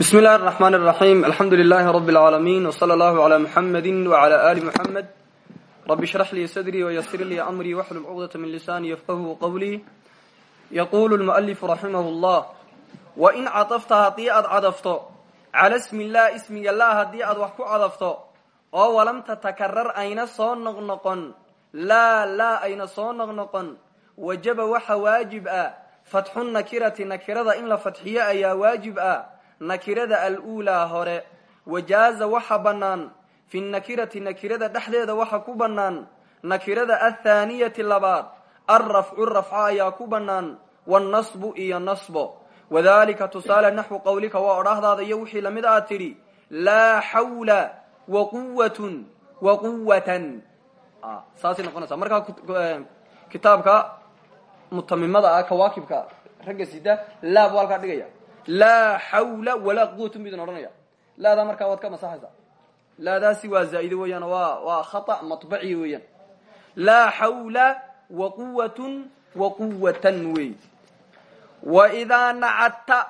bsm اllahi الرحmn الرaحيm alxamdu لlh رb العaalمين وslى اllه عlى mحamd وعlى آli mحamed rb اشhrx lii sdrي وysr lii أmrي wxlul cqdة min lisani yfqhu qwlي yqul الmؤلف raximh الlah wain caطfta haddii aad cadafto calى smi اllah ismiga lah haddii aad wax ku cadafto oo walam tatakarar ayna soo noqnoqon laa laa ayna soo noqnoqon wajaba waxa waajib ah fatxu nakirati nakirada in la fatxiyo ayaa waajib ah nakirada aluulaa hore wajaaza waxa bannaan fi nakirati nakirada dhexdeeda waxa ku bannaan nakirada athaaniyati labaad alrafcu rafco ayaa ku bannaan wannasbu iyo nasbo. Wadalika tusaale naxwu qowlika waa odhaahdaada iyo wixii la mid aad tidhi laa xawla waquwatun waquwatan saasay noqonaysaa. Markaa kitaabka mutamimada ah kawaakibka ragga sida laab waa dhigaya laa xawla walaa quwatun bidin odhanaya. Laadaa markaa waad ka masaxaysaa. Laadaasi waa zaa'ide weeyaan waa waa khata maطbaci weeyaan. Laa xawla waquwatun waquwatan wey waidaa nacadta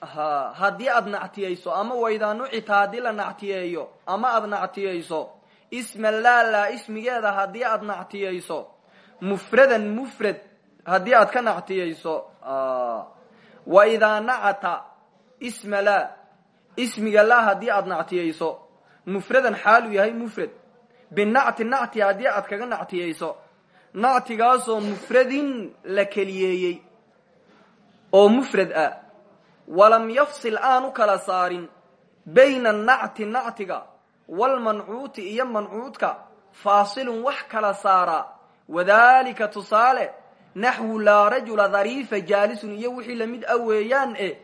ha haddii aad nactiyeyso ama waidaa nucita haddii la nactiyeeyo ama aad nactiyeyso isma laa laa ismigeeda haddii aad nactiyeyso mufradan mufrad haddii aad ka nactiyeyso waidaa nacata isma laa ismiga laa haddii aad nactiyeyso mufradan xaaluu yahay mufrad binacti nacti haddii aad kaga nactiyeyso nactigaasoo mufradin la keliyeeyey oo mufrad ah walam yafsil aanu kala saarin bayna nacti nactiga walmancuuti iyo mancuudka faasilun wax kala saara wadalika tusaale naxwu laa rajula dhariifa jaalisun iyo wixii la mid a weeyaan e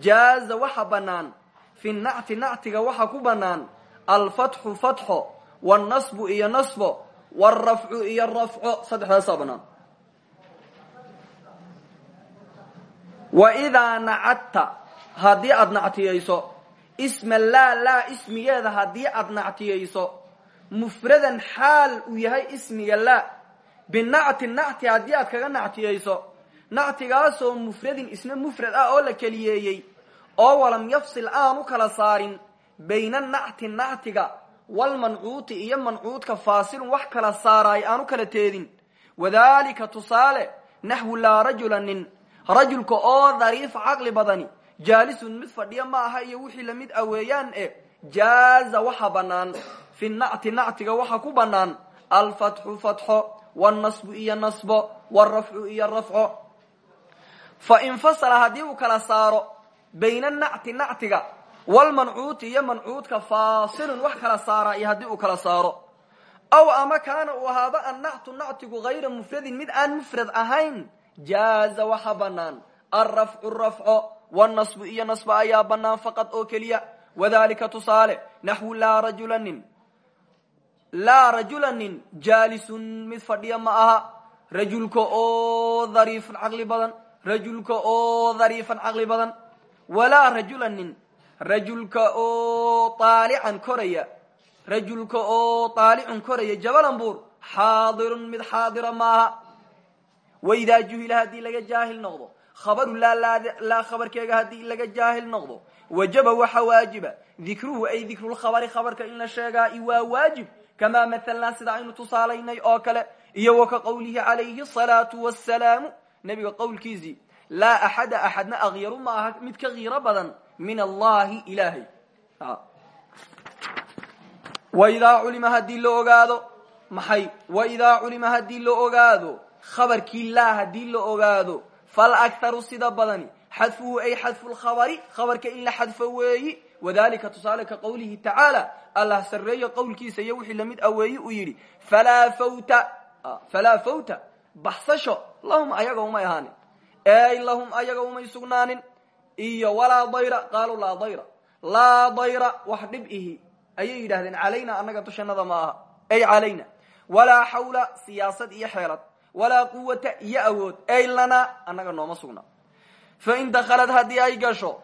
jaaza waxa bannaan fi nacti nactiga waxa ku bannaan alfatxu fatxo wannasbu iyo nasbo waalrafcu iyo rafco saddexdaasaa bannaan. Wa idaa nacadta haddii aad nactiyeyso isma laa laa ismigeeda haddii aad nactiyeyso mufradan xaal uu yahay ismiga laa binacti nacti haddii aad kaga nactiyeyso nactigaasoo mufradin isna mufrad ah oo la keliyeeyey oo walam yafsil aanu kala saarin bayna nacti nactiga walmancuuti iyo mancuudka faasilun wax kala saaraay aanu kala teedin. Wadalika tusaale naxwu laa rajula nin rajulka oo dhariifa caqli badani jaalisun mid fadhiya ma aha iyo wixii la mid a weeyaan e jaaza waxa bannaan fi nacti nactiga waxa ku bannaan alfatxu fatxo wannasbu iyo nasbo waalrafcu iyo rafco fa infasala haddii uu kala saaro bayna nacti nactiga walmancuuti iyo mancuudka faasilun wax kala saaraa iyo haddii uu kala saaro. Aw ama kaana uu ahaado annactu nactigu hayra mufradin mid aan mufrad ahayn jaaza waxa bannaan. Alrafcu rafco wannasbu iyo nasbo ayaa bannaan faqad oo keliya. Wadalika tusaale naxwu laa rajula laa rajula nin jaalisun mid fadhiya ma aha. Rajulka oo dhariifan caqli badan. Rajulka oo dhariifan caqli badan. Walaa rajula nin oo aalican koraya. Rajulka oo aalicun koraya jabalan buur. Xaadirun mid xaadira maaha waidaa juhila haddii laga jaahil noqdo. Khabaru laa khabarkeega haddii laga jaahil noqdo. Wajaba waxa waajiba dikruhu ay dikrulkhabari khabarka in la sheegaa waa waajib kamaa mahalnaa sida aynu tusaalaynay oo kale iyo wa ka qowlihi calayhi asalaatu wasalaamu nebiga qowlkiisii laa axada axadna akyaru ma aha mid ka kiiro badan min allahi ilaahay waidaa culima haddii la ogaado maxay waidaa culima haddii la ogaado khabarkii laa haddii la ogaado fal akharu sida badani xadfuhu ay xadfu lkhabari khabarka wadalika tusaale ka qowlihi tacaala allah sarreeyo qowlkiisa iyo wixii la mid aweeyi uu yidhi falaa fawta falaa fawta baxsasho lahum ayaga umay ahaanin ey lahum ayaga umay sugnaanin iyo walaa dayra qaaluu laa dayra laa dayra wax dhib ihi ayay yidhahdeen calayna annaga dushanada ma aha ey calayna walaa xawla siyaasad iyo xeelad walaa quwata iyo awood ey lanaa annaga nooma sugna fain dakhalad haddii ay gasho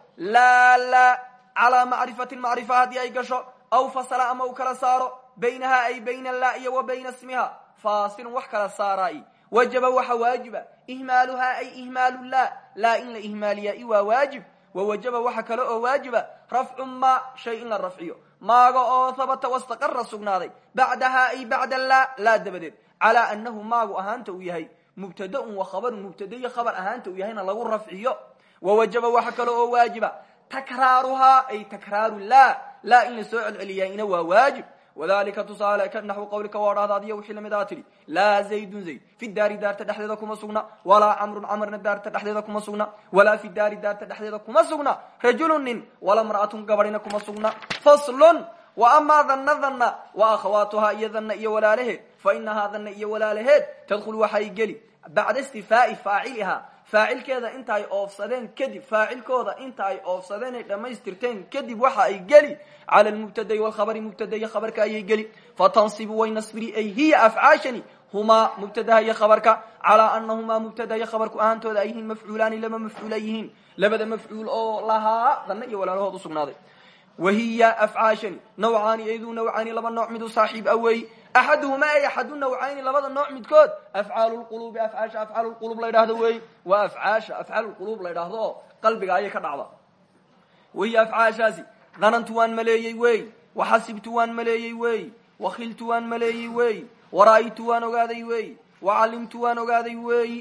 calaa macrifatin macrifa haddii ay gasho aw fasala ama uu kala saaro baynaha ay bayna laa iyo wa bayna smiha faasilun wax kala saaraay wajaba waxa waajiba ihmaaluhaa ay ihmaalu laa laa in la ihmaaliyaa i waa waajib wawajaba waxa kale oo waajiba rafcu ma shay in la rafciyo maaga oo habata wastaqara sugnaaday bacdaha ay bacda laa laa dabadeed calaa anahu maagu ahaanta uu yahay mubtadaun wa khabarun mubtadayo khabar ahaanta uu yahayna lagu rafciyo wawajaba waxa kale oo waajiba takraaruhaa ay takraaru laa laa in la soo celceliyaa ina waa waajib. Wadalika tusaale ka naxwi qawlika waa dhahda adiyo wixii la mid aa tidhi laa zaydun zayd fi daari daarta dhexdeeda kuma sugna walaa camrun camarna daarta dhexdeeda kuma sugna walaa fi daari daarta dhexdeeda kuma sugna rajulun nin wala mra'atun gabadhina kuma sugna faslun wa amaa danna danna wa akhawaatuhaa iyo danna iyo walaalaheed fa inahaa danna iyo walaalaheed tadkhul waxay geli bacda istifaa'i faacilihaa faacilkeeda inta ay oofsadeen kadib faacilkooda inta ay oofsadeen ay dhammaystirteen kadib waxa ay geli. Cala lmubtadai walkhabari mubtadaiyo khabarka ayay geli. Fatansibu way nasbiri ay hiya afcaashani humaa mubtadaha iyo khabarka. Calaa anahumaa mubtada iyo khabarku ahaantooda ay yihiin mafcuulaani laba mafcuula labada mafcuul oo lahaa danna iyo walaalahood usugnaaday wahiya afcaashani nawcaani ayduu nawcaani laba nooc midu saaxiib awey axaduhumaa ay axadu nawcayni labada nooc midkood afcaalu lqulubi afcaasha afcaal lqulub la ydhahdo wey waa afcaasha afcaal lqulub la ydhahdo oo qalbiga ayay ka dhacda wahiya afcaashaasi danantu waan maleeyey wey waxasibtu waan maleeyey wey wakhiltu waan maleeyey wey wara'aytu waan ogaaday wey wacalimtu waan ogaaday wey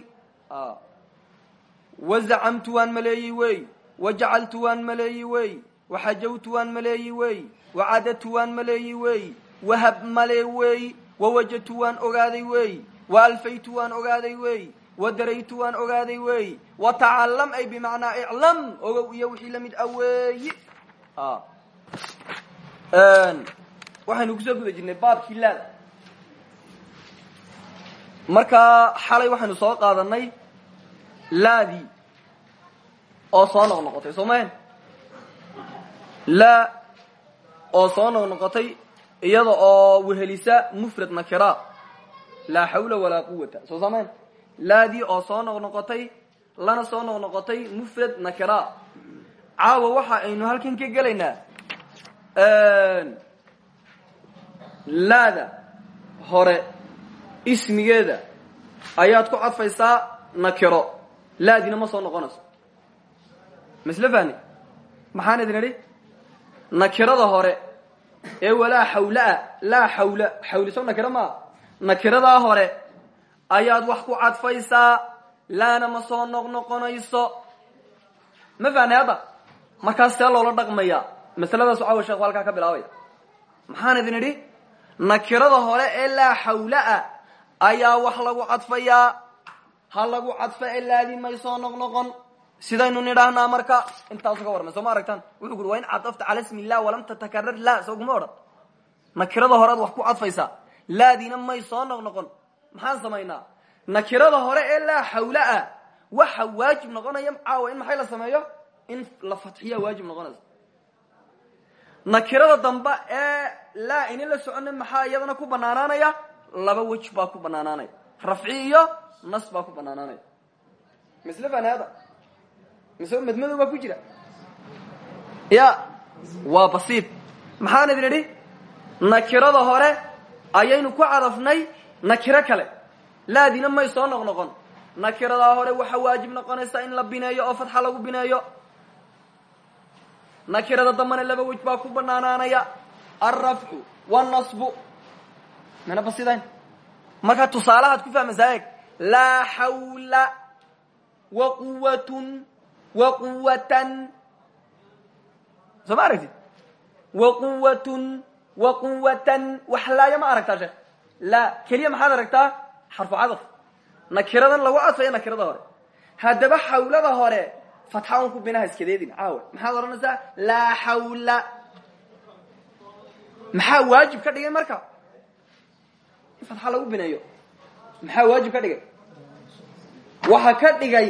wazacamtu waan maleeyey wey wajacaltu waan maleeyey wey waxajawtu waan maleeyey wey wacadadtu waan maleeyey wey wahab male wey wawajadtu waan ogaaday wey waalfaytu waan ogaaday wey wadaraytu waan ogaaday wey watacalam ay bimacnaa iclam ogow iyo wixii la mid a weeyi. Waxaynu ku soo guda jirnay baabkii laada markaa xalay waxaynu soo qaadanay laadii oo soo noqnoqotay soo mahen laa oo soo noqnoqotay iyada oo wehelisa mufrad nakira. Laa xawla walaa quwata soo samayn laadii oo soo noqnoqotay lana soo noqnoqotay mufrad nakira. Caawa waxa aynu halkan ka gelaynaa laada hore ismigeeda ayaad ku cadfaysaa nakiro. Laadiina ma soo noqonayso. Masle maxaan idin idhi? Nakirada hore ee walaa xawlaa laa xawla xawli soo nakiro maa nakiradaa hore. Ayaad wax ku cadfaysaa laana ma soo noqnoqonayso. Ma fahni hadda? Markaas see loola dhaqmaya. Masaladaas caawa sheekhu halkaa ka bilaabaya maxaan idin idhi? Nakirada hore ee laa xawlaa ayaa wax lagu cadfayaa ha lagu cadfa ee laadii may soo noqnoqon sidaynu nidhaahnaa marka? Intaasu ka warmay soo ma aragtaan? Wuxuu kuri waa in cadafta cala smi lah walam tatakarar la soo kuma odhan nakirada horead wax ku cadfaysaa laadiina may soo noqnoqon maxaan samaynaa? Nakirada hore ee laa xawlaa waxa waajib noqonaya caawa in maxay la sameeyo? In la fatxiya waajib noqonaysa. Nakirada dambe ee laa ini la socona maxaa iyadana ku banaanaanaya? Laba wej baa ku banaanaanaya. Rafci iyo nas baa ku banaanaanaya. Misle fanaada mise madmadow baa ku jira. Ya waa basiid maxaan idin idhi nakirada hore ayaynu ku cadafnay nakiro kale. Laadiina may soo noqnoqon nakiradaa hore waxa waajib noqonaysa in la bineeyo oo fatxa lagu bineeyo. Nakirada dambana laba wej baa ku banaanaanaya. Alrafcu wاnasbu mana basidayn marka tusaalahaad ku fahmaysaa eeg. Laa xawla waquwatun waquwatan soo ma aragtid waquwatun waquwatan wax laaya ma aragtaa sheekh laa keliya maxaad aragtaa xarfu cadaf nakiradan lagu cadfaya nakirada hore haddaba xawlada hore fatxa un ku binaha iskadeedin caawa maxaad odhanaysaa laa xawla maxaa waajib ka dhigay marka in fatxa lagu bineeyo maxaa waajib ka dhigay waxa ka dhigay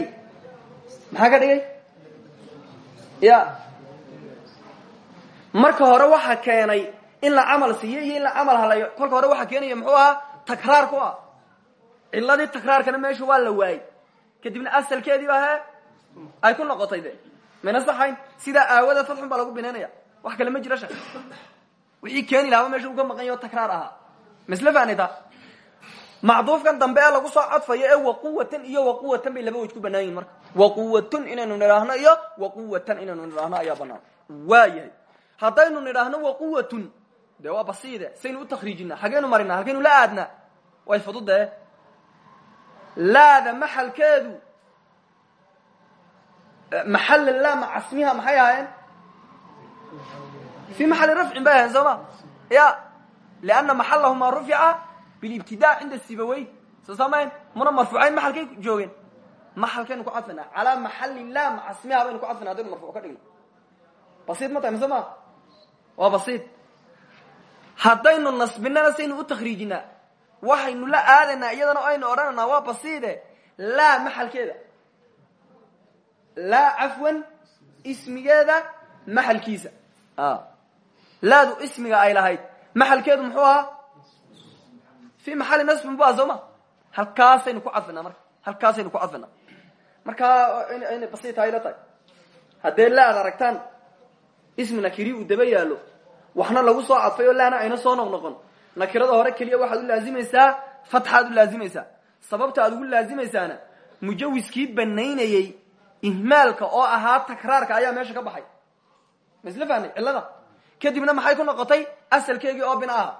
maxaa dhigay ya. Marka hore waxa keenay in la camal siiyo iyo in la camal halayo. Kolka hore waxa keenaya muxuu ahaa takraar ku ah. Ciladii takraarkana meesha waa la waayey kadibna asalkeedii ba he ay ku noqotay de. Mayna saxayn? Sidaa aawada fatxun baa lagu binaynaya. Wax kale ma jira shak wixii keeni lahaaba meesha uu ka maqan yaho takraar ahaa. Masle faanita macduufkan dambe ee lagu soo cadfayo ee waquwatan iyo waquwatan bay laba wej ku banaan yihiin marka waquwatun inaynu nidhaahno iyo waquwatan inaynu nidhaahno ayaa banaan. Waa yahay haddaynu nidhaahno waquwatun dee waa basiide saynu u takriijina xageenu marina halkaynu la aadna way fududee laada maxalkeedu maxal la macasmiha maxay ahaayeen? Fi maxali rafcin bay ahayen soo ma? Ya lianna maxalahumaa rufica bilibtidaa cinda sibaweyn soo samayn muna marfuucayn maxalkay joogeen maxalkaynu ku cadfana calaa maxali la macasmiha baynu ku cadfana hadaynu marfuuc ka dhigno. Basiid ma tahay mise ma waa basiid. Haddaynu nasbinana saynu u takriijinaa waxaynu la aadaynaa iyadana aynu odhanaynaa waa basiide. Laa maxalkeeda. Laa cafwan ismigeeda maxalkiisa. Laadu ismiga ay lahayd. Maxalkeedu muxuu ahaa? Fi maxali nasbin bu soo ma ku cadfinaa marka. Halkaasaynu ku cadfinaa markaa inay basiid tahay la tahay. Haddee laad aragtaan ismi nakiri uu daba yaalo waxna lagu soo cadfay oo laana ayna soo noqnoqon. Nakirada hore keliya waxaad u laazimaysaa fatxaad u laazimaysaa sababta aad ugu laazimaysaana mujawiskii banaynayey ihmaalka oo ahaa takraarka ayaa meesha ka baxay. Ma isla fahnay kadibna maxay ku noqotay? Asalkeygii oo bina aha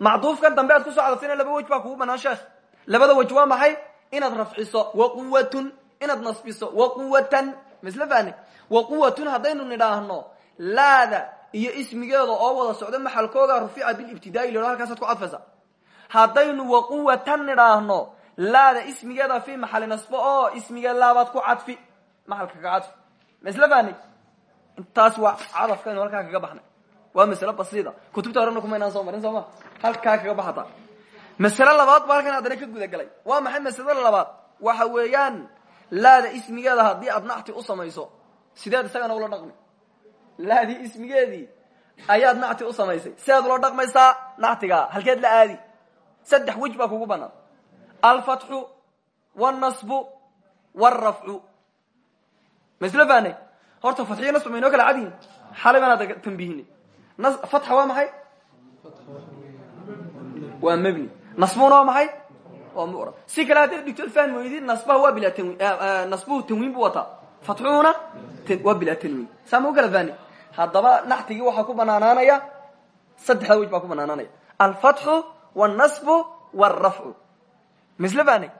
macduufkan dambe aad ku soo cadaftina laba wej baa kugu banaan sheekh. Labada wej waa maxay inaad rafciso waquwatun inaad nasbiso waquwatan ma isla fahnay waquwatun haddaynu nidhaahno laada iyo ismigeeda oo wada socdo maxalkooga rufica bilibtidaai la halkaasaad ku cadfaysa haddaynu waquwatan nidhaahno laada ismigeeda fi maxali nasbo oo ismigee laabaad ku cadfi maxalka ka cadfi. Ma isla fahnay intaas waa cadafkaynu halkaa kaga baxnay. Waa masale basiida kutubta horena kumaynaan soo marin soo ma? Halkaa kaga baxata masale labaad ba halkan haddana ka gudagalay. Waa maxay masalada labaad? Waxa weeyaan laada ismigeeda haddii aad nacti u samayso sideed isagana ula dhaqmi. Laadii ismigeedii ayaad nacti u samaysay sideed ula dhaqmaysaa nactigaa halkeed la aadi. Saddex wej baa kugu banaan. Alfatxu wاlnasbu wاlrafcu ma isla fahnay horta fatxiyo nasbu maynoo kala cadiyin xalay baan ada tambihinay fatxa waa maxay? Waa mebni nasbuna waa maxay? Waa mucrab si kale hadday dhigto fahmi weydid nasbaha waa bilaa tanwiin nasbuhu tanwiin buu wataa. Fatxuhuna waa bilaa tanwiin saa ma u kala fahni haddaba naxtigii waxaa ku banaanaanaya saddexda wej baa ku banaanaanaya. Alfatxu wاlnasbu wاlrafcu ma isla fahnay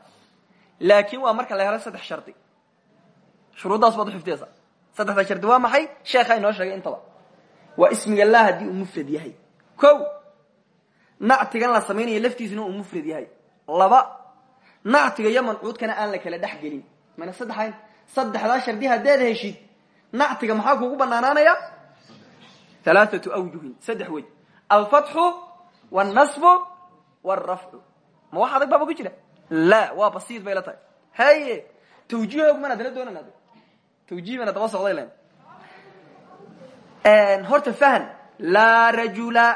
laakin waa marka la helo saddex shardi. Shuruuddaas baad uxiftiyaysa saddexda shardi waa maxay? Sheekhaa inoo sheegay intaba. Waa ismiga la haddii uu mufrad yahay. Ko nactigan la samaynaya laftiisuna uu mufrad yahay. Laba nactiga iyo mancuudkana aan la kala dhex gelin. Mana saddexayn? Saddexdaa shardi haddaad heshid nactiga maxaa kugu banaanaanaya alaaatu awjuhin saddex wej alfatxu wاlnasbu wاlrafcu ma wax adag baaba ku jira? La waa basiid bay haye tawjiihoogu man adala doonan ad tawjih bana daba socday len horta fahan laa rajula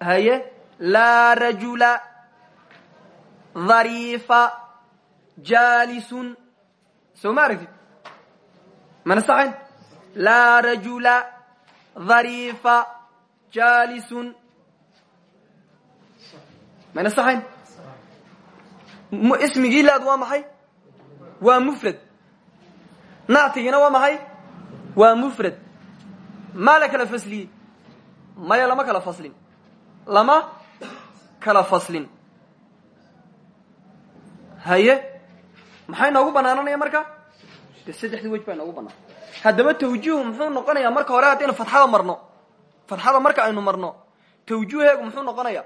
haye laa rajula dhariifa jaalisun. Soo ma aragtid? Mana saxayn laa rajula dhariifa jaalisun. Mana saxayn ismigii laad waa maxay? Waa mufrad. Nactigiina waa maxay? Waa mufrad. Maa la kala fasliyey? Maya lama kala faslin. Lama kala faslin. Haye maxay noogu banaananaya marka? De saddexdii wej baa noogu banaan haddaba tawjiihu muxuu noqonayaa marka hore haddaynu fatxada marno fatxada marka aynu marno tawjiiheegu muxuu noqonaya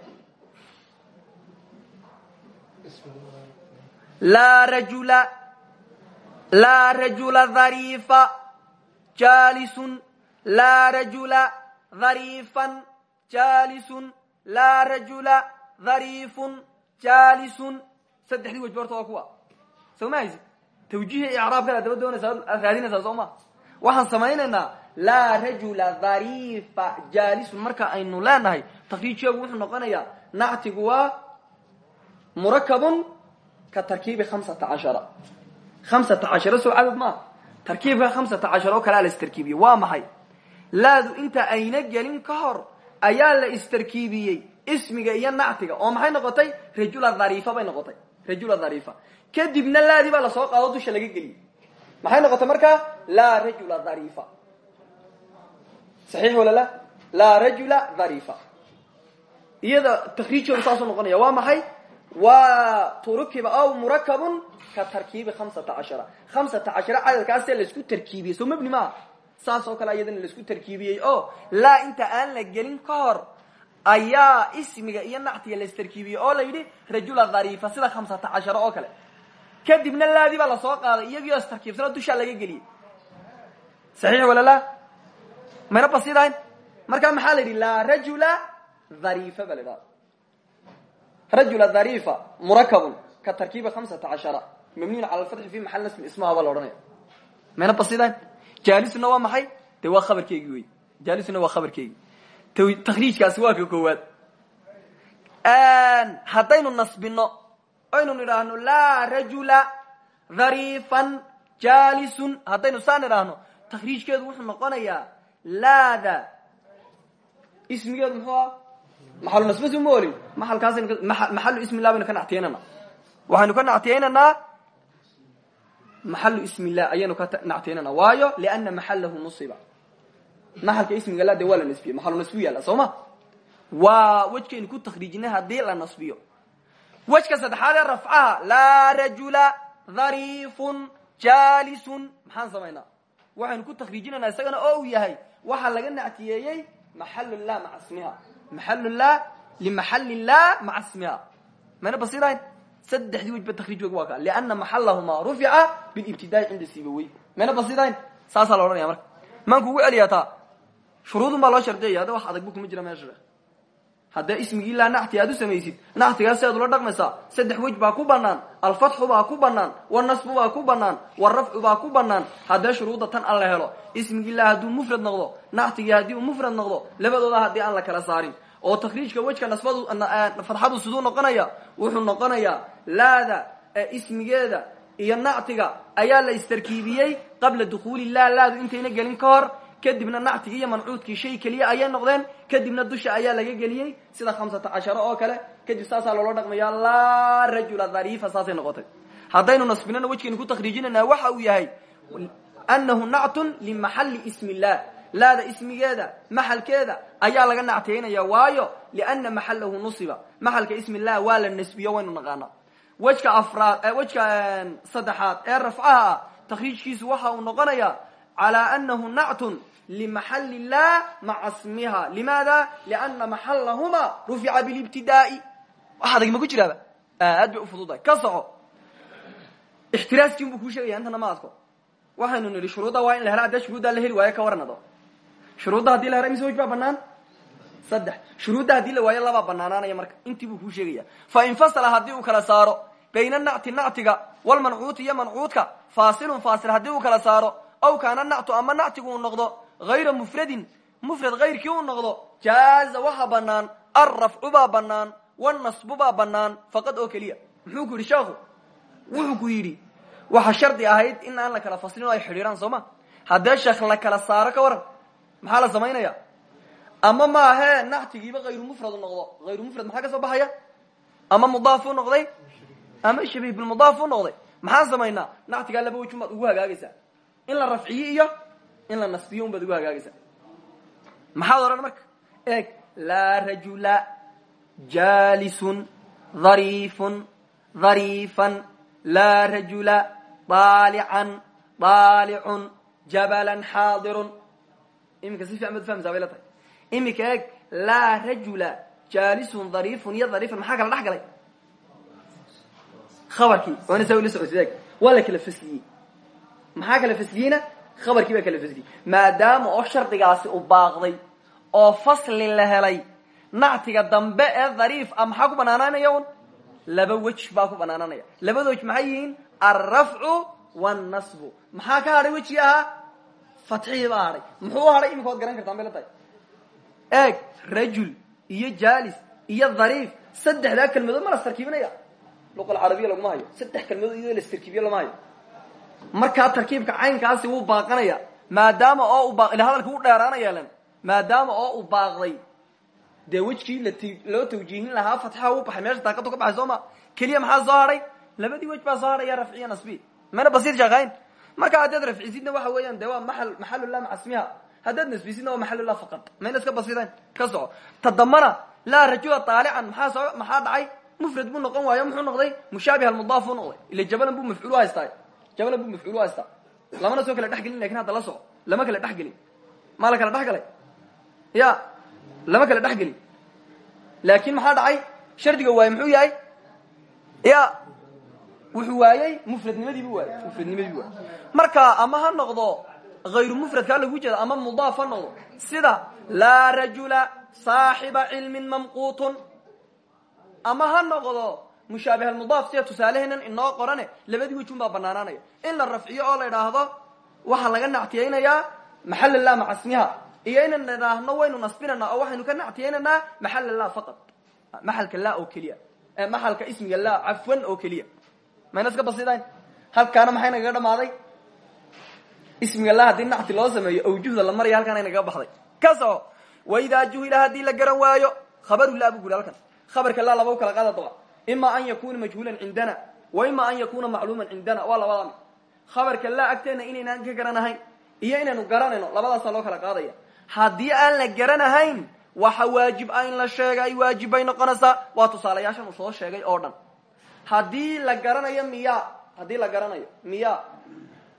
laa rajula laa rajula dhariifa jaalisun laa rajula dhariifan jaalisun laa rajula dhariifun jaalisun saddexdii wejba horta waa kuwa soo ma haysid tawjiihi icraabkada daba doonaysaa aad raadinaysaa soo ma waxaan samaynaynaa laa rajula dhariifa jaalisun marka aynu leenahay takriijkeegu wuxuu noqonayaa nactigu waa murakabun ka tarkiibi hamsata cashara hamsata cashara soo cadad maaha tarkiibka hamsata cashara oo kalea la laadu inta ayna gelin ka ayaa la istarkiibiyey ismiga iyo nactiga oo maxay noqotay? Rajula dhariifa bay noqotay. Rajula dhariifa kadibna laadii baa la soo qaado dusha laga geliyey maxay noqotay markaa laa rajula dhariifa saxiix wala la? Laa rajula dhariifa iyada takriijooda saasuu noqonaya. Waa maxay? Waa turukiba aw murakabun ka tarkiibi hamsata cashara. Hamsata cashara cadadkaasee la isku tarkiibiyey. Soo mabni maaha. Saas oo kale iyadana la isku tarkiibiyey. Oo laa inta aan la gelin ka ayaa ismiga iyo nactiga laistarkiibiyey oo la yidhi rajula dhariifa sida khamsata cashara oo kale. Kadibna laadii baa la soo qaaday iyagio istarkiibsano dushaa laga geliyey saxiix wala la? Mayna basidahayn markaa maxaa la yidhi laa rajula dhariifa ba la idhaha rajula dhariifa murakabun ka tarkiibi khamsata cashara mabniyun cala fi maxal nasmi ismaha baa la odhanaya. Mayna basidahayn jaalisuna waa maxay? De waa khabarkeygii wey jaalisuna waa khabarkeygii takriijkaasi waa ka koowaad. Haddaynu nasbino aynu nidhaahno laa rajula dhariifan jaalisun. Haddaynu saa nidhaahno takriijkeedu wuxuu noqonayaa laada. Ismigeedu muxuu ah? Maxalu nasbasi uma olin maalkaasn maxalu ismillah baynu ka nactiyaynana waxaynu ka nactiyaynanaa maxalu ismillah ayaynu ka nactiyaynana waayo liana maxalahu musiba maxalka ismiga la de waa la nasbiye maxalu nasbiyu yaalla soo ma waa wejkaynu ku takriijinay haddii la nasbiyo. Wejka saddexaad ee rafcaha laa rajula dhariifun jaalisun. Maxaan samaynaa waxaynu ku takriijinaynaa isagana oo uu yahay. Waxaa laga nactiyeeyey maxalullah maca smiha maxalullah limaxalillah maca smiha mayna basidayn saddexdii wejba takriijkooga waa ka. Liana maxalahuma rufica bilibtidaai cinda sibawey mayna basidayn saasaa la odhanaya marka. Maan kugu celiyataa shuruudun baa loo shardiyaya hadda wax adag bu kuma jira meesha. Haddee ismigii laa nacti aad u samaysid nactigaas si aad ula dhaqmaysaa saddex wej baa ku banaan alfatxu baa ku banaan wanasbu baa ku banaan warafcu baa ku banaan haddee shuruudda tan aan la helo ismigii laa hadduu mufrad noqdo nactigii haddii uu mufrad noqdo labadooda haddii aan la kala saarin. Oo takriijka wejka nasbadu fadxadu siduu noqonaya wuxuu noqonayaa laada ismigeeda iyo nactiga ayaa la istarkiibiyey qabla dukuuli lah laadu intayna gelin ka hor kadibna nactigii iyo mancuudkii shay keliya ayay noqdeen kadibna dusha ayaa laga geliyey sida khamsata cashara oo kale kadib saasaa loola dhaqmaya laa rajula dhariifa saasay noqotay. Haddaynu nasbinana wejkaynu ku takriijinanaa waxa uu yahay anahu nactun limaxalli ismi illah laada ismigeeda maxalkeeda ayaa laga nactiyaynaya waayo liana maxalahu nusiba. Maxalka ismi illah waa la nasbiyo waynu naqaanaa. Wejka afraad wejka saddexaad ee rafcaha ah takriijkiisu waxa uu noqonayaa calaa anahu nactun limaxali illah maca smiha limaada liana maxalahuma rufica bilibtidaai wax adag ma ku jiraaba aad bay ufududahay ka soco ixtiraaskiin buu kuu sheegaya intana ma adko waxaynu nidhi shuruudda waa in la hela haddee shuruuddaa la heli waayo ka waranado shuruudda haddii la hela mise wej baa banaan saddex shuruudda haddii la waayo labaa banaanaanaya marka intii buu kuu sheegaya fa infasala haddii uu kala saaro bayna nacti nactiga walmancuuti iyo mancuudka faasilun faasil haddii uu kala saaro aw kaana nactu ama nactigu uu noqdo hayra mufradin mufrad hayrkii uu noqdo jaaza waxa banaan alrafcu baa banaan wanasbu baa banaan faqad oo keliya muxuu ku yidhi sheekhu wuxuu ku yidhi waxa shardi ahayd in aan la kala faslin oo ay xidhiiraan soo ma haddee sheekh la kala saaro ka waran maxaa la samaynaya ama maahe nactigiiba hayru mufrad u noqdo hayru mufrad maxaa ka soo baxaya ama mudaaf u noqday ama shabiih bilmudaaf u in la nasbiyo un baad ugu hagaagaysaa maxaad odhan marka? Eeg laa rajula jaalisun dhariifun dhariifan laa rajula daalican daalicun jabalan xaadirun. Iminka si fiican baad fahmaysaa bay la tahay. Iminka eeg laa rajula jaalisun dhariifun iyo dhariifan maxaa kala dhex galay khabarkii waana saa ula socotid eeg. Waa la kala fasliyey maxaa kala fasliyeyna khabarkii baa kala fasliyey maadaama oo shardigaasi u baaqday oo fasli la helay nactiga dambe ee dhariif a maxaa ku banaanaanaya un laba wej baa ku banaananaya labada wej maxay yihiin alrafcu wannasbu maxaa ka hadhay wejii ahaa fatxihii baa hadhay muxuu hadhay iminka waad garan kartaan bay la eeg rajul iyo jalis iyo dhariif saddexdaa kelmadood ma las tarkiibinaya luqa alcarabiya laguma hayo saddex kelmadood iyadoo las tarkiibiyo lama hayo markaa tarkiibka caynkaasi wuu baaqanaya maadaama oo u ila hadalka u dheeraanaya len maadaama oo u baaqday dee wejkii loo tawjiihin lahaa fatxa u baxay meesha daaqadu ka baxay soo ma keliya labadii wej baa soo hadhaya rafciya nasbi. Mayna basiid shaqayn. Marka haddaad rafcisidna waxa weeyaan de waa maal maxalullah maca smiha haddaad nasbisidna waa maxalullah faqad. Mayna iska basidayn ka soco ta dambana laa rajula taalican maxaa maxaa dhacay? Mufrad buu noqon waayo muxuu noqday? Mushaabiha almudaaf u noqday. Ila jabalan buu mafcuul haystaa jabalan buu mafcuul haystaa lamana soo kala dhexgelin laakiin hadda la soco lama kala dhexgelin. Maa la kala dhexgalay? Ya lama kala dhexgelin. Laakin maxaa dhacay? Shardiga waaye muxuu yahay? Ya wuxuu waayey mufradnimadiibu waayey mufradnimadiibu waayey marka ama ha noqdo hayru mufradkaa lagu jeeda ama mudaaf ha noqdo sida laa rajula saaxiba cilmin mamquutun. Ama ha noqdo mushaabiha almudaaf sida tusaaleheenan inoo qorane labadii wijun baa banaanaanaya in la rafciyo oo la idhaahdo waxaa laga nactiyaynayaa maxal lah maca smiha iyo inaynu idhaahno waynu nasbinanaa oo waxaynu ka nactiyaynaynaa maxal lah faqad. Maxalka la oo keliya. Maxalka ismiga la cafwan oo keliya. Mayna iska basidayn halkaana maxay nagaga dhamaaday ismiga la haddii nacti loo sameeyo awjuhda la maraya halkaana nagaga baxday. Kaso waidaa juhila haddii la garan waayo khabaru la bu guri halkan. Khabarka la ima an yakuna majhuulan cindana wa ima an yakuna macluuman cindana waa labada mid khabarka la agteena inaynaan ka garanahayn iyo inaynu garanayno labadaasaa loo kala qaadaya. Haddii aan la garanahayn waxa waajib ah in la sheegay waajib bay noqonaysaa. Waa tusaalayaashan uu soo sheegay oo dhan. Haddii la garanayo miya haddii la garanayo miya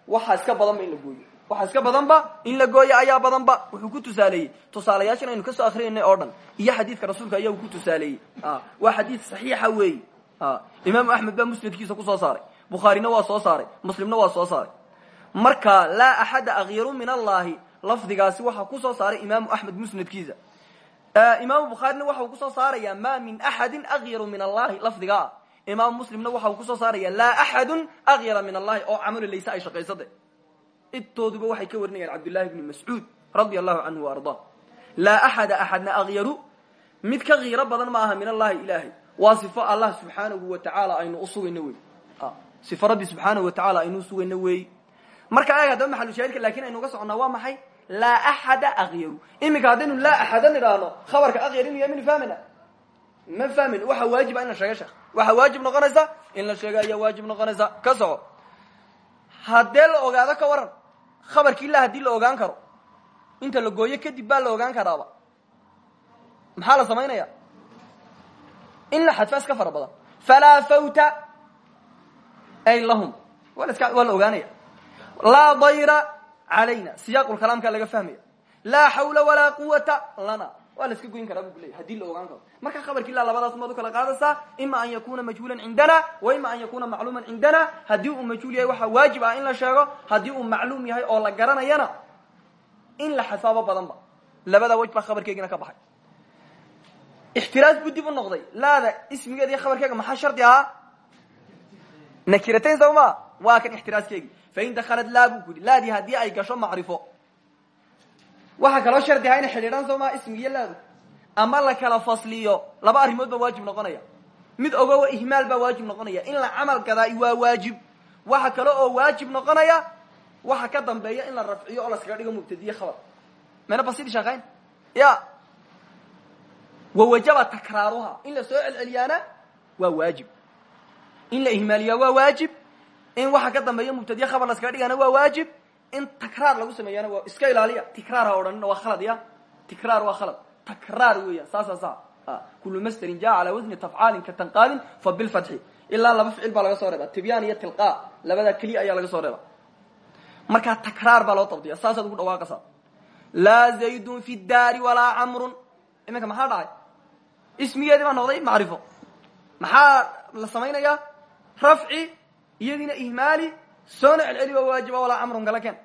waxa iska badanba in la gooyo waxa iska badanba in la gooyo ayaa badanba wuxuu ku tusaaleeyey. Tusaalayaashan aynu ka soo akrinay oo dhan. Iyo xadiidka rasuulka ayaa ku tusaaleeyey. Waa xadiid saxiixa weeyi imaamu axmed baa musnadkiisa ku soo saaray. Bukhaarina waa soo saaray. Muslimna waa soo saaray. Marka laa axada akyaru min allahi lafdigaasi waxaa ku soo saaray imaamu axmed musnadkiisa. Imaamu bukhaarina waxa uu ku soo saaraya ma min axadin akyaru min allahi lafdiga ah imaamu muslimna waxa uu ku soo saaraya laa axadun akyara min allahi oo camalo layse ay shaqaysade intooduba waxay ka warinayaan cabdullahi bni mascuud radia allahu canhu ardaa laa axada axadna akyaru mid ka kiiro badan ma aha min allahi ilahay waa sifo allah subxaanahu wa tacaala aynu usugayno wey. Sifo rabbi subxaanahu wa tacala aynu usugayno wey. Marka ayaga haddaba maxalushaahidka laakiin aynu uga soconnaa waa maxay? Laa axada akyaru iminka haddaynu laa axadan idhaahno khabarka akyar inu yahay minu fahmayna ma fahmayn waxa waajiba in la sheega sheekh. Waxaa in la sheega ayaa waajib noqonaysa. Ka haddee la ogaado ka waran khabarkii la haddii la ogaan karo inta la gooyo kadib baa la ogaan karaaba. Maxaa la samaynaya in la xadfa iska fara badan. Falaa fawta ay lahum. Waa laska waa la ogaanaya laa dayra calayna. Siyaaqulkalaamkaa laga fahmaya laa xawla walaa quwata lana. Waa la iska goyn karaa bu ku leyahy haddii la ogaan karo marka khabarki la labadaas maad u kala qaadaysaa ima an yakuna majhuulan cindana wa ima an yakuna macluuman cindana haddii uu majhuul yahay waxaa waajib ah in la sheego haddii uu macluum yahay oo la garanayana in la xasaabo badan ba. Labada wej baa khabarkeygina ka baxay. Ixtiraas buu dib u noqday. Laada ismigeeda iyo khabarkeega maxaa shardi ahaa? Nakiratayn sawma waa kan ixtiraaskeegi. Fain dakhalat laa buu ku yidhi. Laadii ay gasho macrifo. Waxaa kaloo shardi ahaa inay xidhiidhaan soo maa ismigiyo laadu ama la kala fasliyo laba arrimood baa waajib noqonaya. Mid ogowa ihmaal baa waajib noqonaya. In la camal gadaa waa waajib. Waxa kale oo waajib noqonaya waxa ka dambeeya in la rafciyo oo laskaga dhigo mubtadiye khabar mayna basidi shaqayn? Ya. Wawajaba takraaruha. In la soo celceliyaana waa waajib. In la ihmaaliyaa waa waajib. In waxa ka dambeeya mubtadiye khabar laskaga dhigana waa waajib. In takraar lagu sameeyana waa iska ilaaliya. Tikraar ha odhanina waa khalad ya. Tikraar waa khalad takraar weeyaan saasa sa kulu masderin jaa calaa wasni tafcaalin ka tanqaalin fa bilfatxi ilaa laba ficil baa laga soo reeba tibyaan iyo tilqa labadaa keliya ayaa laga soo reeba markaa takraar baa loo dabdiya saasaad ugu dhawaaqaysaa laa zaydun fi daari walaa camrun iminka maxaa dhacay ismigeedii baa noqday macrifo maxaa la samaynayaa rafci iyadiina ihmaali soona celceli waa waajiba walaa camrun kala ken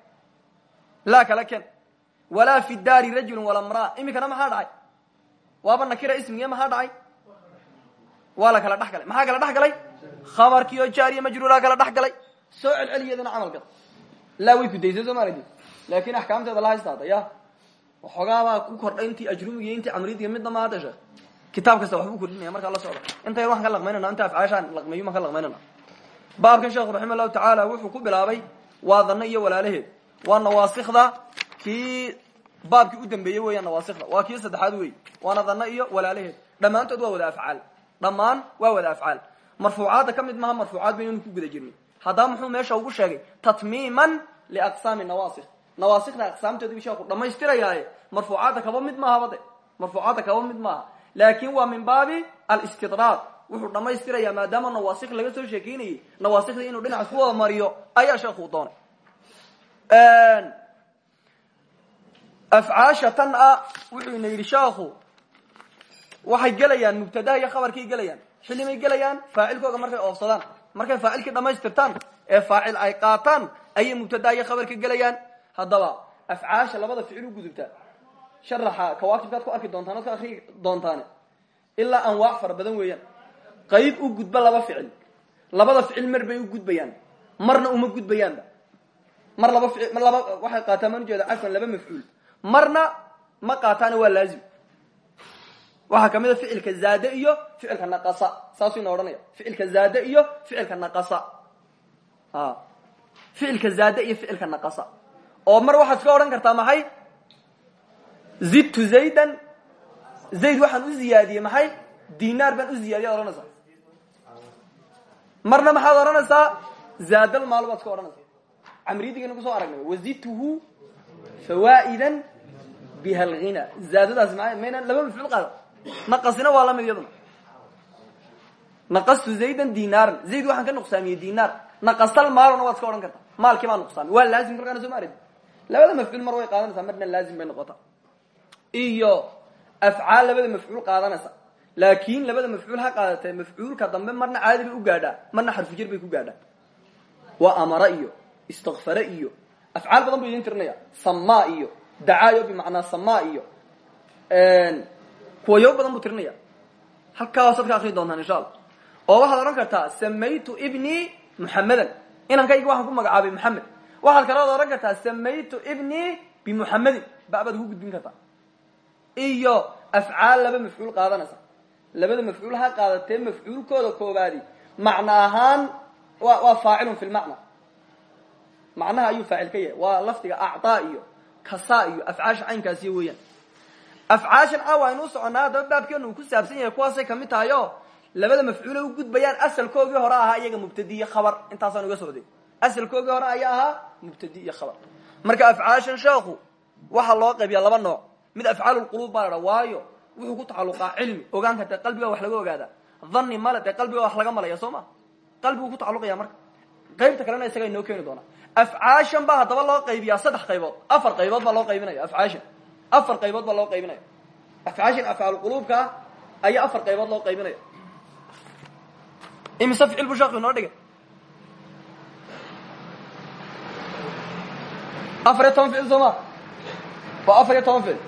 laa kala ken walaa fi daari rajulun walaa mraa iminkana maxaa dhacay? Waaba nakira ismige maxaa dhacay? Waa la kala dhex galay. Maxaa kala dhex galay? Khabarkii oo jaariya majruura kala dhex galay. Soo celceli iyadana camal gada laa way kudaysay soo maaragti laakin axkaamteeda la haysta hadda ya waxoogaabaa ku kordhay intii ajrumiga intii camridiga midna ma hadda sheekh. Kitaab kasta waxbuu kordhinaya markaa la socda inta yar waxaan ka laqmaynana inta afcaashaan laqmeeyo maan ka laqmaynana. Baabkan sheekhu raxima allahu tacaala wuxuu ku bilaabay waa danno iyo walaalaheed. Waa nawaasikda kii baabkii u dambeeyey weeyaan nawaasikda waa kii saddexaad wey waana danno iyo walaalaheed. Dhammaantood waa wada afcaal dhammaan waa wada afcaal marfuucaadda ka mid maaha marfuucaad baynaynu ku guda jirnay haddaba muxuu meesha ugu sheegay? Tatmiiman liaqsaami nawaasikh nawaasikda aqsaamteedu sheeku dhamaystirayaaye marfuucaadda kaba mid maahaba de marfuucaadda kaba mid maaha. Laakin waa min baabi alistidraad. Wuxuu dhamaystirayaa maadaama nawaasikh laga soo sheekeynayay nawaasikhdii inuu dhinac isku wada mariyo ayaa sheekhu doonay afcaasha tan ah wuxuu ina yidhi sheekhu waxay gelayaan mubtadaha iyo khabarkay gelayaan xillimay gelayaan faacilkooga markay oofsadaan markay faacilkii dhamaystirtaan ee faacil ay qaataan ayay mubtadaha iyo khabarka gelayaan. Haddaba afcaasha labada ficil u gudubta sharaxa kawaakibkaad ku arki doontaan ad ka akrii doontaane ilaa anwaac fara badan weeyaan. Qayb u gudba laba ficil labada ficil mar bay u gudbayaan marna uma gudbayaanba. Mar laba mar laba waxay qaataan maan ujeeda cafwan laba mafcuul marna ma qaataana waa laazim. Waxaa ka mid a ficilka zaade iyo ficilka naqasa. Saasuu ina odhanaya ficilka zaade iyo ficilka naqasa. Ficilka zaade iyo ficilka naqasa. Oo mar waxaad iska odhan kartaa maxay? Zidtu zaydan. Zayd waxaan u ziyaadiyey maxay? Dinaar baan u ziyadiya ad odhanaysaa? Marna maxaad odhanaysaa? Zaadal maalo baad iska odhanaysaa. Camridigaynu ku soo aragnay. Wazidtuhu fawaa'idan biha alghina zaadadaas ma mayna laba mafcuul qaada naqasina waa la mid iyaduna naqastu zaydan dinaaran zayd waxaan ka nuqsaamiyey dinaar naqastal maalona waad iska odhan kartaa maalkii baa nuqsaamiy waa laazim markaana soo ma arid labada mafcuul mar way qaadanaysaa marna laazim bay noqotaa iyo afcaal labada mafcuul qaadanaysa laakin labada mafcuul ha qaadatee mafcuulka dambe marna caadi bay u gaadhaa marna xarfujir bay ku gaadhaa waa amara iyo istakfare iyo afcaal badan bu idin tirinaya sama iyo dacaayo bimacnaa sama iyo kuwayo badan buu tirinaya. Halkaa hoosaad ka akri doontaan insha allah. Oo waxaad odhan kartaa samaytu ibnii muxamedan inankayga waxaan ku magacaabay muxamed waxaad kalood odhan kartaa samaytu ibnii bimuxamedin babaad ku gudbin kartaa. Iyo afcaal laba mafcuul qaadanaysa. Labada mafcuul ha qaadatee mafcuulkooda koobaadi. Macna ahaan wa waa faacilun fi lmacna macnaha ayuu faacil ka yahay. Waa lafdiga acdaa iyo kasa iyo afcaasha caynkaasiyo weeyaan. Afcaashan caawa aynu u soconaa haddaba baabkeenu uu ku saabsan yahay kuwaasay ka mid tahay o labada mafcuule u gudbayaan asalkoogii hore ahaa iyaga mubtadi iyo khabar. Intaasaan uga socday. Asalkoogii hore ayaa ahaa mubtadi iyo khabar. Marka afcaashan sheekhu waxaa loo qaybiyaa laba nooc. Mid afcaalulquluub baa la waayo wuxuu ku tacaluqaa cilmi. Ogaanka dee qalbiga wax laga ogaadaa dhanni male dee qalbiga wax laga malaya soo ma? Qalbigu ku tacaluqaya marka. Qaybta kalena isaga inoo keeni doonaa afcaashan baa haddaba loo qaybiyaa saddex qaybood. Afar qaybood baa loo qaybinaya afcaashan. Afar qaybood baa loo qaybinaya. Afcaashan afcaalquluubka ah ayaa afar qaybood loo qaybinaya. Imise ficil buu sheekhu inoo dhigay? Afar iyo toban ficil soo ma? Waa afar iyo toban ficil.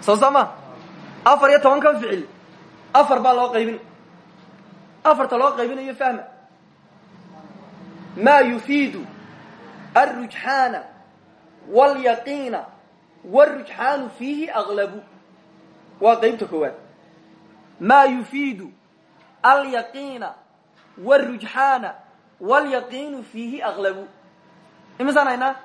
Soo saa ma? Afar iyo toban kan ficil. Afar baa loo qaybin. Afarta loo qaybinayo fahma. Ma yufiidu alrujxaana wاlyaqiina wاrujxaanu fiihi aglabu waa qaybta koowaad ma yufiidu alyaqiina wاrujxaana wاlyaqiinu fiihi aglabu imisaan haynaa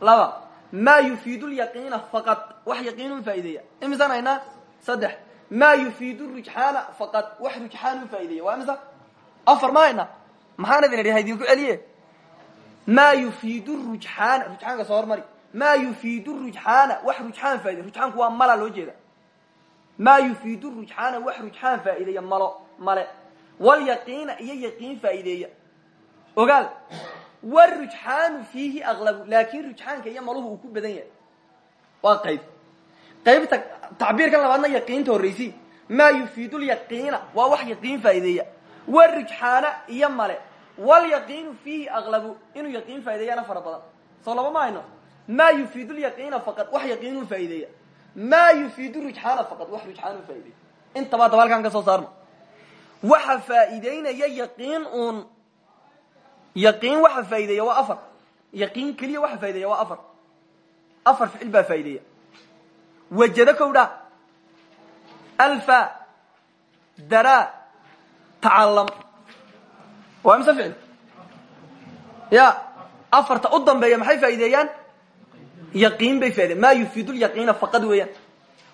laba ma yufiidu lyaqiina faqad wax yaqiinun faa'ideeya imisaan haynaa saddex ma yufiidu rujxaana faqad wax rujxaan u faa'ideeya waa imisa afar ma hayna maxaan idin idhi ha idinku celiye ma yufiidu rujxaana rujxaanka soo hormari. Ma yufiidu rujxaana wax rujxaan faaidey rujxaanku waa mala loo jeeda ma yufiidu rujxaana wax rujxaan faa'ideeya malo male. Walyaqiina iyo yaqiin faa'ideeya ogaal warujxaanu fiihi aglabu laakin rujxaanka iyo maluhu uu ku badan yahay. Waa qayb. Qaybta tacbiirkan labaadna yaqiinta horraysi ma yufiidu lyaqiina waa wax yaqiin faa'ideeya warujxaana iyo male walyaqiinu fiihi aglabu inuu yaqiin faa'ideeyana fara badan soo laba ma hayno ma yufiidu lyaqiina faqad wax yaqiinuu faa'ideeya ma yufiidu rujxaana faqad wax rujxaanuu faa'ideeya intaba daba halkaan ka soo saarno waxa faa'iideynaya yaqiin uun yaqiin waxa faa'ideeya waa afar yaqiin keliya waxa faa'ideeya waa afar afar ficil baa faa'ideeya wajado kowdha alfa dara tacalam waa imse ficil ya afarta u dambeeya maxay faa'ideeyaan yaqiin bay faa'ideyan ma yufiidu lyaqiina faqad weeyaan.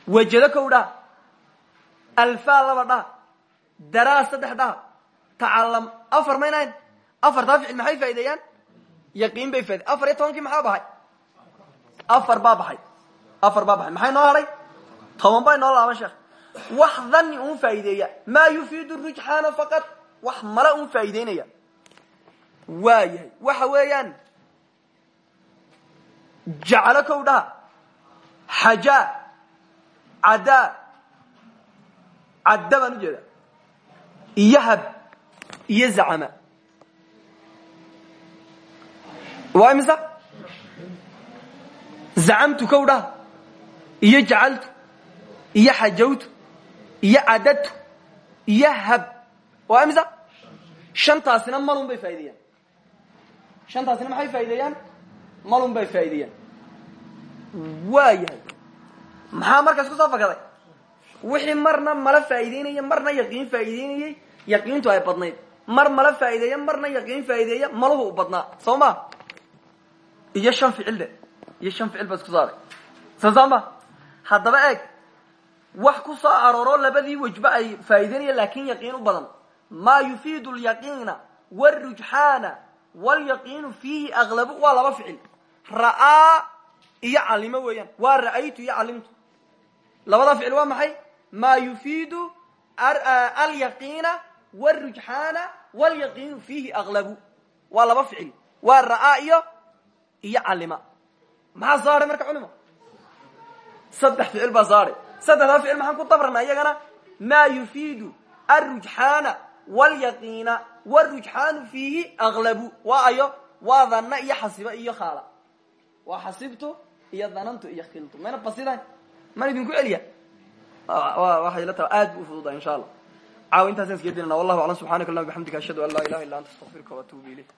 Wajado kow dhaha alfa laba dhaha daraa saddex dhaha tacalam afar maynayn afartaa ficil maxay yaqiin bay faide afar iyo tobankii maxaa baxay? Afar baa baxay. Afar baa baxay. Maxay noo toban bay noo laaban sheekh. Wax dhanni un faa'ideeya maa yufiidu rujxaana faqad wax mala un faa'ideynaya waa yahay waxa weeyaan jaclo kow dhaha xajaa cadaa cadda baan ujeeda iyo hab iyo zacama. Waa imisa zacamtu kow dhaha iyo jacaltu iyo xajawtu iyo cadadtu iyo hab waa imisa shantaasina malun bay faa'ideeyaan shantaasina maxay faa'ideeyaan malun bay faa'ideeyaan waa yahay maxaa markaas ku soo fakaday wixii marna mala faa'ideynaya marna yaqiin faa'ideynayey yaqiintu ay badnayd. Mar mala faa'ideeya marna yaqiin faa'ideeya maluhu u badnaa. Soo ma? Iyo shan ficil de. Iyo shan ficil baa isku saaray. Soo soo ma? Haddaba eeg. Wax ku soo arooro labadii wejba ay faa'ideynaya laakin yaqiin u badan maa yufiidu lyaqiina wrujxaana wlyaqiinu fiihi aglabu waa laba ficil. Ra'aa iyo calimo weeyaan. Waa ra'aytu iyo calimtu labada ficil waa maxay? Maa yufiidu alyaqiina wrujxaana wlyaqiinu fiihi aglabu waa laba ficil. Waa ra'aa iyo iyo calima maxaa soo hadhay marka culimo? Saddex ficil baa soo hadhay saddexdaa ficil maxaan ku dabrana iyagana? Maa yufiidu arujxaana wlyaqiina wrujxaanu fiihi aglabu waa ayo waa dhanna iyo xasiba iyo khaala waa xasibtu iyo dhanantu iyo khiltu mayna basidayn man idinku celiya waxay la taha aad bu ufududa insha allah caawa intaasaan iska dinana wallahu aclam subxanaka allahuma bxamdika ashhadu an laa ilaha illa anta astaqfiruka waatuubu ilayk